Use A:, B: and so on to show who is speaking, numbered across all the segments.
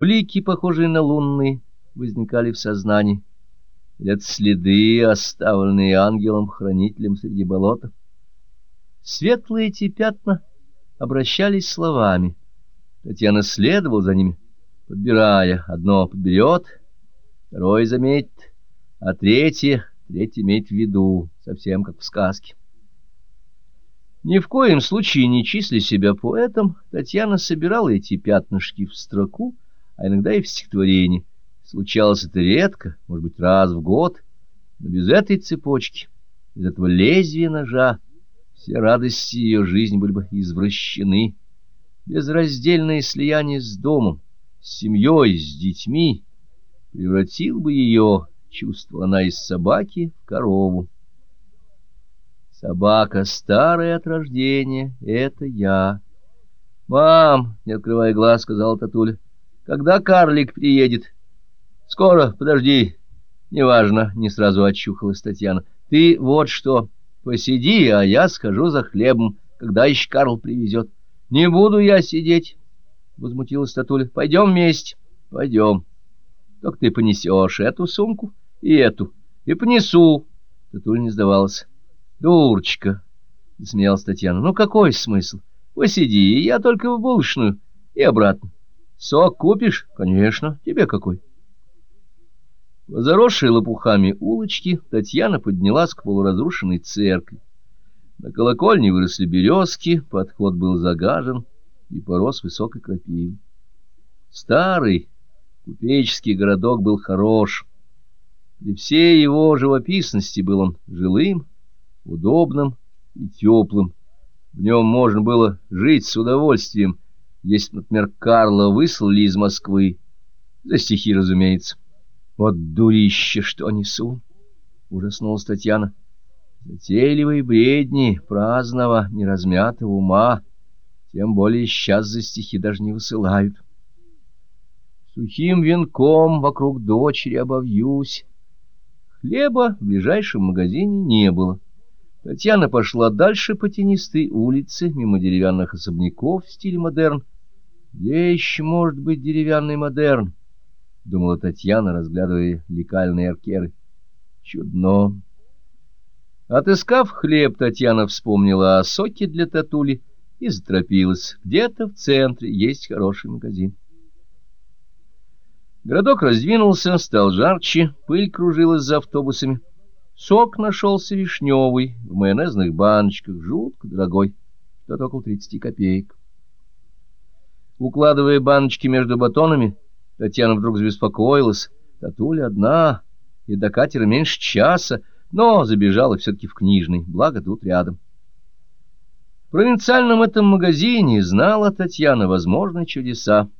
A: Блики, похожие на лунные, возникали в сознании. Это следы, оставленные ангелом-хранителем среди болота. Светлые эти пятна обращались словами. Татьяна следовала за ними, подбирая. Одно подберет, второе заметит, а третье, третье имеет в виду, совсем как в сказке. Ни в коем случае не числи себя поэтом, Татьяна собирала эти пятнышки в строку, а иногда и в стихотворении. Случалось это редко, может быть, раз в год, но без этой цепочки, без этого лезвия ножа, все радости ее жизни были бы извращены. Безраздельное слияние с домом, с семьей, с детьми превратил бы ее, чувствовала она, из собаки в корову. Собака старая от рождения, это я. — Мам, — не открывая глаз, — сказала Татуля, — когда карлик приедет? — Скоро, подожди. — Неважно, — не сразу очухалась Татьяна. — Ты вот что, посиди, а я схожу за хлебом, когда еще Карл привезет. — Не буду я сидеть, — возмутилась Татуля. — Пойдем вместе. — Пойдем. — Только ты понесешь эту сумку и эту. — И понесу. Татуля не сдавалась. — Дурочка, — засмеялась Татьяна. — Ну какой смысл? Посиди, я только в булочную и обратно. Сок купишь? Конечно. Тебе какой? По заросшей лопухами улочки Татьяна поднялась к полуразрушенной церкви. На колокольне выросли березки, подход был загажен и порос высокой крапивой. Старый купеческий городок был хорош. При всей его живописности был он жилым, удобным и теплым. В нем можно было жить с удовольствием, если, например, Карла выслали из Москвы, за стихи, разумеется. Вот дурище, что несу! — ужаснулась Татьяна. Затейливые бредни, праздного, неразмятого ума, тем более сейчас за стихи даже не высылают. Сухим венком вокруг дочери обовьюсь. Хлеба в ближайшем магазине не было. Татьяна пошла дальше по тенистой улице, мимо деревянных особняков в стиле модерн, еще может быть деревянный модерн? — думала Татьяна, разглядывая лекальные аркеры. Чудно. Отыскав хлеб, Татьяна вспомнила о соке для татули и заторопилась. Где-то в центре есть хороший магазин. Городок раздвинулся, стал жарче, пыль кружилась за автобусами. Сок нашелся вишневый, в майонезных баночках, жутко дорогой, что-то около тридцати копеек. Укладывая баночки между батонами, Татьяна вдруг забеспокоилась. Татуля одна, и до катера меньше часа, но забежала все-таки в книжный, благо тут рядом. В провинциальном этом магазине знала Татьяна возможные чудеса.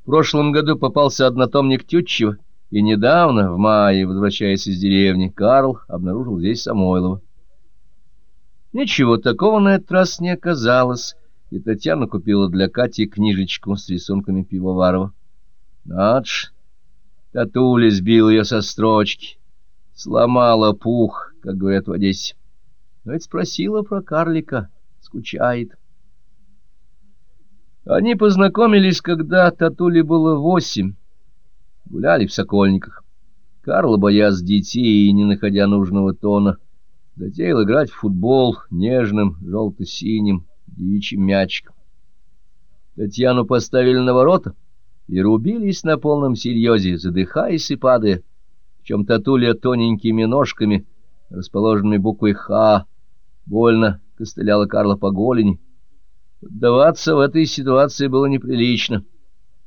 A: В прошлом году попался однотомник Тютчева, и недавно, в мае, возвращаясь из деревни, Карл обнаружил здесь Самойлова. Ничего такого на этот раз не оказалось и Татьяна купила для Кати книжечку с рисунками Пивоварова. Надж, татуля сбил ее со строчки, сломала пух, как говорят в Одессе. Но ведь спросила про карлика, скучает. Они познакомились, когда Татуле было восемь, гуляли в Сокольниках. Карл, боясь детей и не находя нужного тона, затеял играть в футбол нежным, желто-синим, девичьим мячиком. Татьяну поставили на ворота и рубились на полном серьезе, задыхаясь и падая, в чем татуля тоненькими ножками, расположенными буквой «Х», больно костыляла Карла по голени. Поддаваться в этой ситуации было неприлично,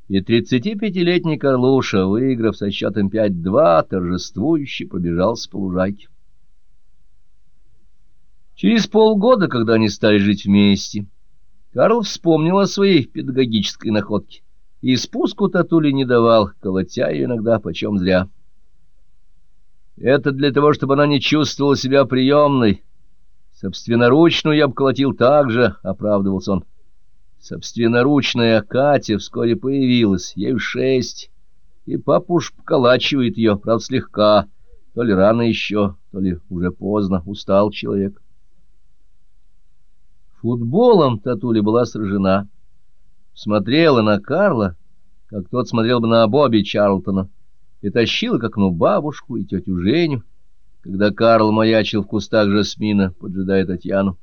A: и 35-летний Карлуша, выиграв со счетом 5-2, торжествующе пробежался по лужайке. Через полгода, когда они стали жить вместе, Карл вспомнил о своей педагогической находке и спуску татули не давал, колотя ее иногда почем зря. Это для того, чтобы она не чувствовала себя приемной. Собственноручную я бы колотил так же, — оправдывался он. Собственноручная Катя вскоре появилась, ей шесть, и папа уж поколачивает ее, правда, слегка, то ли рано еще, то ли уже поздно, устал человек. Футболом Татуля была сражена. Смотрела на Карла, как тот смотрел бы на Бобби Чарлтона, и тащила к окну бабушку и тетю Женю, когда Карл маячил в кустах жасмина, поджидая Татьяну.